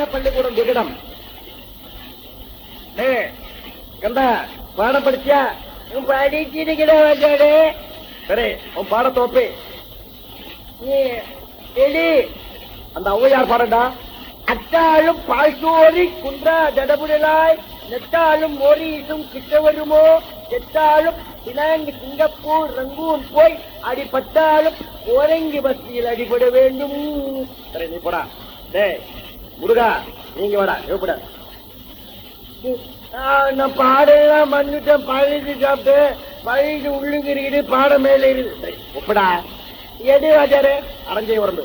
என்ன பள்ளிக்கூடம் விகடம் கந்தா பாடம் படிச்சியா? படிச்சிருக்கிற வந்தாரு சரி உன் நீ எடி அந்த ஔவையார் பாடண்டா? அத்தாலும் பாய்சோரி குன்றா தடபுடலாய். நெத்தாலும் மோரீசும் கிட்ட வருமோ? செத்தாலும் பினாங்கு சிங்கப்பூர் ரங்கூன் போய் அடிபட்டாலும் ஓரங்கி பஸ்தியில் அடிபட வேண்டும். சரி நீ போடா. டேய் முருகா நீங்க வாடா எப்படா நான் பாடலாம் வந்துட்டேன் பழகி சாப்பிட்டு பழகி உள்ளுங்க இருக்குது பாடம் மேல இருக்குது. ஒப்படா. எது வாஜாரு அரைஞ்சே உறந்து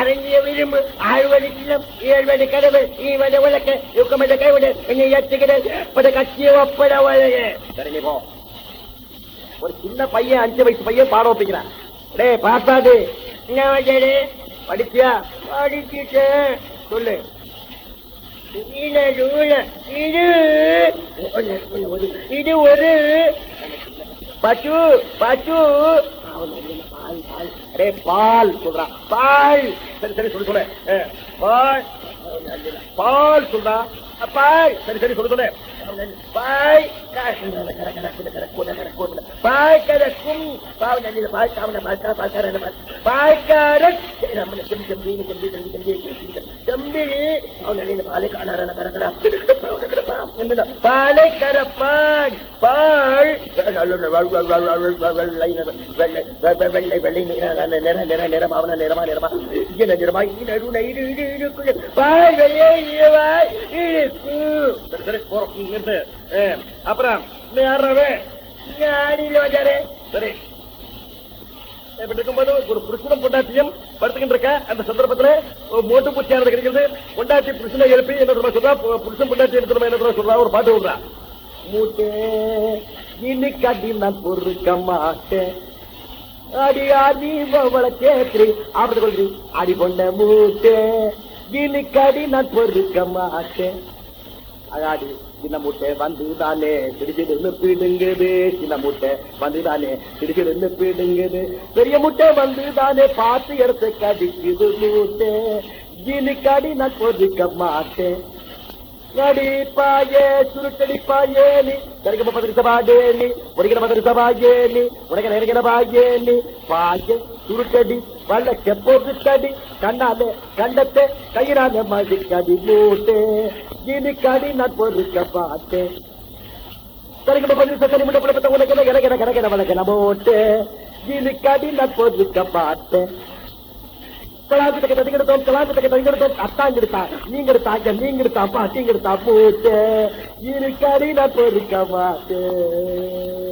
அரங்கிய விரும்பு ஆழ்வழி சின்னம் ஏழ்வழி கடவுள் ஈவட உலக்க யுக்கமட கைவிட என்னை ஏற்றுகிற பட கட்சிய ஒப்பட வளைய சரி நீ போ. ஒரு சின்ன பையன் அஞ்சு வயசு பையன் பாடம் ஒப்பிக்கிறான். டேய் பாப்பாது என்ன படிச்சியா? படிச்சுட்டேன். சொல்லு இது இது ஒரு பசு பசு அடே பால் சொல்றான் பால் சரி சரி சொல்லு சொல்லு பால் பால் சொல்றா பால் சரி சரி சொல்லு சொல்லு பாய் பாய் கதக்கும் பாவ நல்ல பாய் காவன பாய்க்கா பாய்க்கார பாய்க்காரன் தம்பி அவன் நல்ல பாலை காணார கரக்கடா பாலை. கரப்பான் பால் வெள்ளை வெள்ளை நிற நிற நிறமாவன நிறமா நிறமா இங்க நிறமா நடு நைடு இடு இடுக்குள்ள பால் வெளியே இழுவாய் இழுக்கு சரி போறோம் அப்புறம் யாராவே சரி. இப்படி இருக்கும்போது ஒரு புருஷனும் பொண்டாட்டியும் படுத்துக்கிட்டு இருக்க அந்த சந்தர்ப்பத்துல மோட்டு பூச்சியானது கிடைக்கிறது பொண்டாட்டி புருஷனை எழுப்பி என்ன சொல்றா? புருஷன் பொண்டாட்டி என்ன என்ன சொல்றா? ஒரு பாட்டு விடுறா மூட்டே இன்னைக்கு அடி நான் பொறுக்க மாட்டேன். அடி ஆடி அவளை ஆபத்து அடி கொண்ட மூட்டே நான் பொறுக்க மாட்டேன். அடாடி சின்ன முட்டை வந்து தானே திடுக்கிடுன்னு பிடுங்குது. சின்ன முட்டை வந்து தானே திடுக்கிடுன்னு பிடுங்குது. பெரிய முட்டை வந்துதானே? பார்த்து எடுத்து கடிக்குது மூட்டை. இன்னைக்கு அடி நான் கொதிக்க மாட்டேன். நடி பாயே சுருட்டடி பாயே நீ. கரிகம பதரி நீ. உடைக்கிற பதரி நீ. உடைக்க நெருங்கின பாயே நீ? பாயே சுருட்டடி வள்ள கெப்போட்டு தடி கண்ணாலே கண்டத்தை கையினாலே மதிக்கடி மூட்டே இனிக்கடி நான் பொறுக்க பார்த்தேன் கரிகம பதரி நான் பொறுக்க பார்த்தேன் கலாச்சத்துக்கு ததிகெடுத்தோம் கலாச்சத்துக்கு ததிகெடுத்தோம் அத்தான் எடுத்தா நீங்க எடுத்தாங்க நீங்க எடுத்தா எடுத்தா போட்டு இருக்கடி நான் பொறுக்க மாட்டேன்